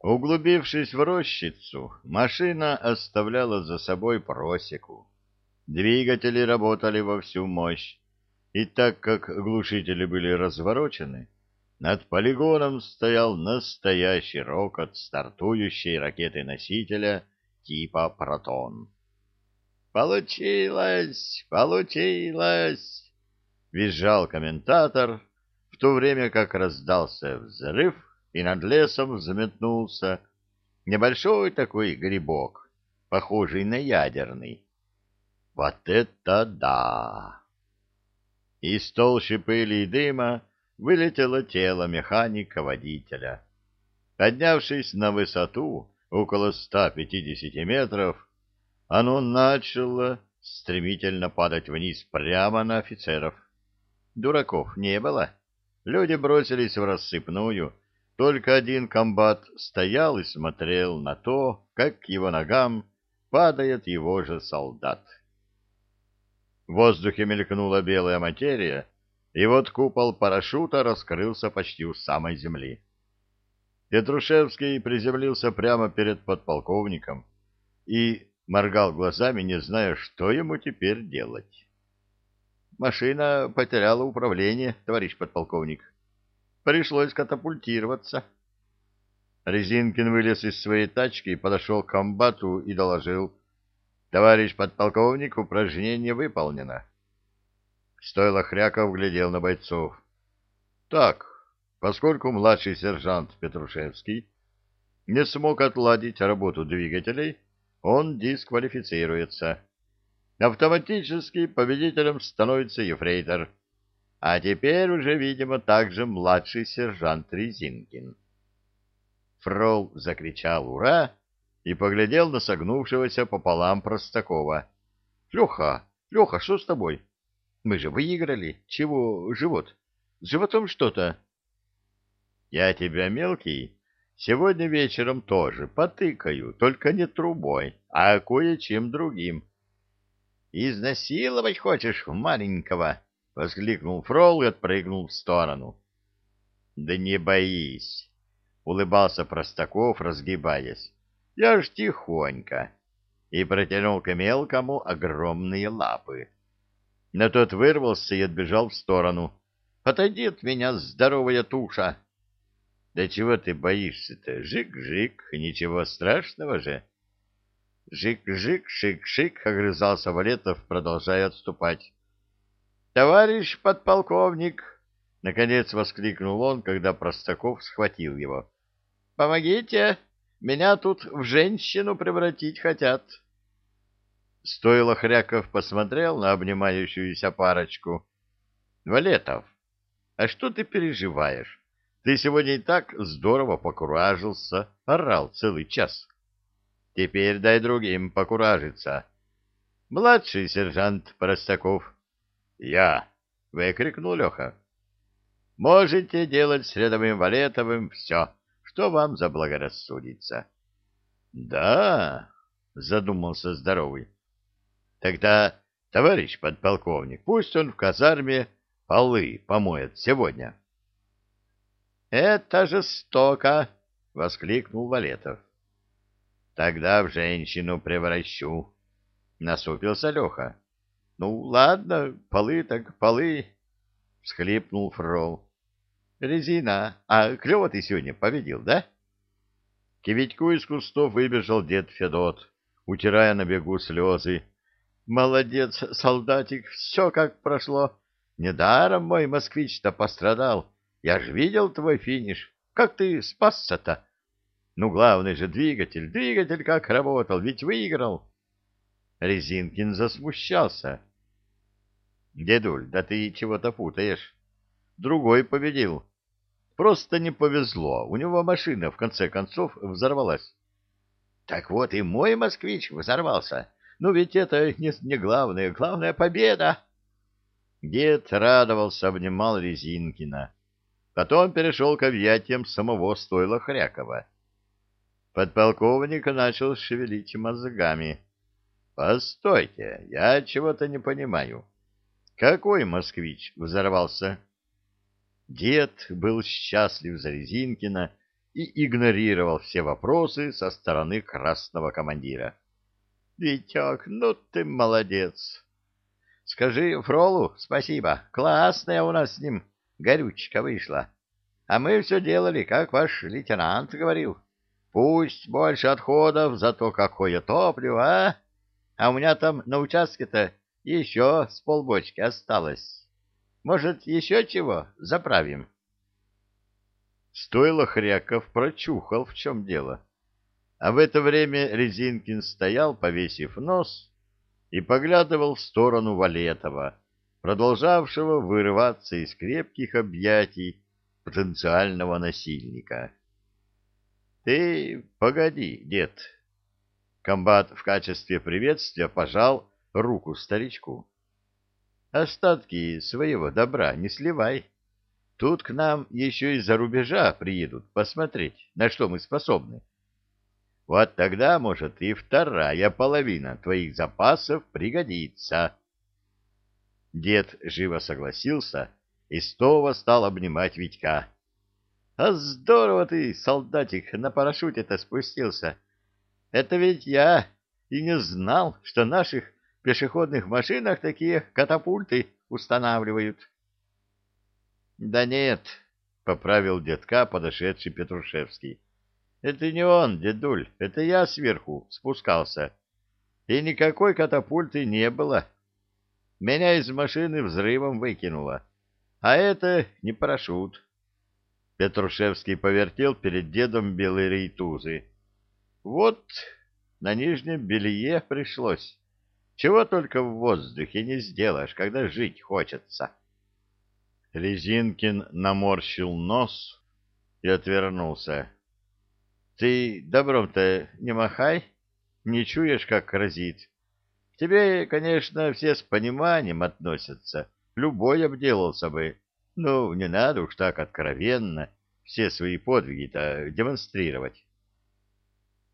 Углубившись в рощицу, машина оставляла за собой просеку. Двигатели работали во всю мощь, и так как глушители были разворочены, над полигоном стоял настоящий рокот стартующей ракеты-носителя типа «Протон». «Получилось! Получилось!» — визжал комментатор, в то время как раздался взрыв, и над лесом взметнулся небольшой такой грибок, похожий на ядерный. Вот это да! Из толщи пыли и дыма вылетело тело механика-водителя. Поднявшись на высоту около 150 метров, оно начало стремительно падать вниз прямо на офицеров. Дураков не было. Люди бросились в рассыпную, только один комбат стоял и смотрел на то, как к его ногам падает его же солдат. В воздухе мелькнула белая материя, и вот купол парашюта раскрылся почти у самой земли. Петрушевский приземлился прямо перед подполковником и моргал глазами, не зная, что ему теперь делать. Машина потеряла управление, товарищ подполковник. Пришлось катапультироваться. Резинкин вылез из своей тачки, подошел к комбату и доложил. Товарищ подполковник, упражнение выполнено. Стойло Хряков глядел на бойцов. Так, поскольку младший сержант Петрушевский не смог отладить работу двигателей, он дисквалифицируется. Автоматически победителем становится ефрейтор а теперь уже, видимо, также младший сержант Резинкин. Фрол закричал «Ура!» и поглядел на согнувшегося пополам Простакова. — Леха, Леха, что с тобой? Мы же выиграли. Чего живот? С животом что-то? — Я тебя, мелкий, сегодня вечером тоже потыкаю, только не трубой, а кое-чем другим. — Изнасиловать хочешь маленького? —— воскликнул Фрол и отпрыгнул в сторону. — Да не боись, — улыбался Простаков, разгибаясь. — Я ж тихонько. И протянул к мелкому огромные лапы. Но тот вырвался и отбежал в сторону. — Отойди от меня, здоровая туша! — Да чего ты боишься-то? Жик-жик, ничего страшного же. Жик-жик, шик-шик, — огрызался Валетов, продолжая отступать. Товарищ подполковник, наконец воскликнул он, когда Простаков схватил его. Помогите, меня тут в женщину превратить хотят. Стоило Хряков посмотрел на обнимающуюся парочку. Валетов, а что ты переживаешь? Ты сегодня и так здорово покуражился, орал целый час. Теперь дай другим покуражиться. Младший сержант Простаков «Я!» — выкрикнул Леха. «Можете делать с рядовым Валетовым все, что вам заблагорассудится». «Да?» — задумался здоровый. «Тогда, товарищ подполковник, пусть он в казарме полы помоет сегодня». «Это жестоко!» — воскликнул Валетов. «Тогда в женщину превращу», — насупился Леха. Ну, ладно, полы так полы, — всхлипнул Фрол. — Резина, а клево ты сегодня победил, да? К Витьку из кустов выбежал дед Федот, утирая на бегу слезы. — Молодец, солдатик, все как прошло. Недаром мой москвич-то пострадал. Я ж видел твой финиш. Как ты спасся-то? Ну, главный же двигатель, двигатель как работал, ведь выиграл. Резинкин засмущался. Дедуль, да ты чего-то путаешь. Другой победил. Просто не повезло. У него машина, в конце концов, взорвалась. Так вот и мой москвич взорвался. Ну ведь это не, не главное. Главная победа. Дед радовался, обнимал Резинкина. Потом перешел к объятиям самого стойла Хрякова. Подполковник начал шевелить мозгами. — Постойте, я чего-то не понимаю. Какой москвич взорвался? Дед был счастлив за Резинкина и игнорировал все вопросы со стороны красного командира. — Витек, ну ты молодец! Скажи Фролу спасибо, классная у нас с ним горючка вышла. А мы все делали, как ваш лейтенант говорил. Пусть больше отходов, зато какое топливо, а? А у меня там на участке-то еще с полбочки осталось. Может, еще чего заправим? Стоило Хряков прочухал, в чем дело. А в это время Резинкин стоял, повесив нос, и поглядывал в сторону Валетова, продолжавшего вырываться из крепких объятий потенциального насильника. — Ты погоди, дед. Комбат в качестве приветствия пожал руку старичку. — Остатки своего добра не сливай. Тут к нам еще из-за рубежа приедут посмотреть, на что мы способны. Вот тогда, может, и вторая половина твоих запасов пригодится. Дед живо согласился и снова стал обнимать Витька. — А здорово ты, солдатик, на парашюте-то спустился. Это ведь я и не знал, что наших пешеходных машинах такие катапульты устанавливают. — Да нет, — поправил детка подошедший Петрушевский. Это не он, дедуль, это я сверху спускался. И никакой катапульты не было. Меня из машины взрывом выкинуло. А это не парашют. Петрушевский повертел перед дедом белые рейтузы. Вот на нижнем белье пришлось. Чего только в воздухе не сделаешь, когда жить хочется. Резинкин наморщил нос и отвернулся. Ты добром-то не махай, не чуешь, как разит. Тебе, конечно, все с пониманием относятся, любой обделался бы. Ну, не надо уж так откровенно все свои подвиги-то демонстрировать.